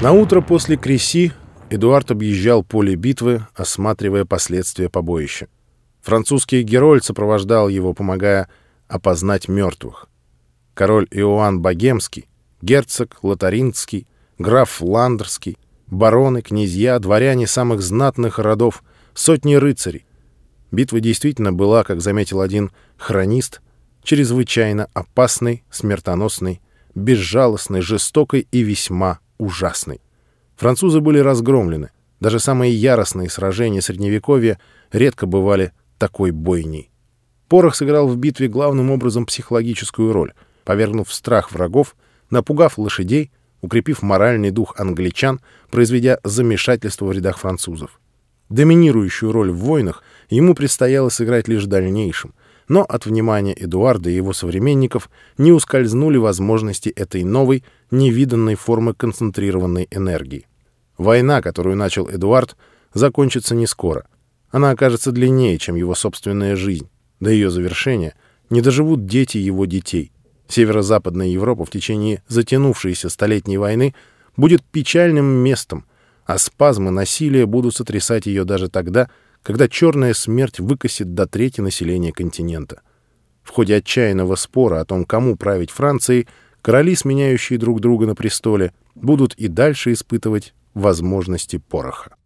На утро после Креси Эдуард объезжал поле битвы, осматривая последствия побоища. Французский героль сопровождал его, помогая опознать мертвых. Король Иоанн Богемский, герцог Лотаринский, граф Ландерский, бароны, князья, дворяне самых знатных родов, сотни рыцарей. Битва действительно была, как заметил один хронист, чрезвычайно опасной, смертоносной, безжалостной, жестокой и весьма ужасной. Французы были разгромлены. Даже самые яростные сражения Средневековья редко бывали такой бойней. Порох сыграл в битве главным образом психологическую роль, повергнув страх врагов, напугав лошадей, укрепив моральный дух англичан, произведя замешательство в рядах французов. Доминирующую роль в войнах ему предстояло сыграть лишь в дальнейшем, но от внимания Эдуарда и его современников не ускользнули возможности этой новой, невиданной формы концентрированной энергии. Война, которую начал Эдуард, закончится не скоро. Она окажется длиннее, чем его собственная жизнь. До ее завершения не доживут дети его детей. Северо-западная Европа в течение затянувшейся столетней войны будет печальным местом, а спазмы насилия будут сотрясать ее даже тогда, когда черная смерть выкосит до трети населения континента. В ходе отчаянного спора о том, кому править Францией, короли, сменяющие друг друга на престоле, будут и дальше испытывать возможности пороха.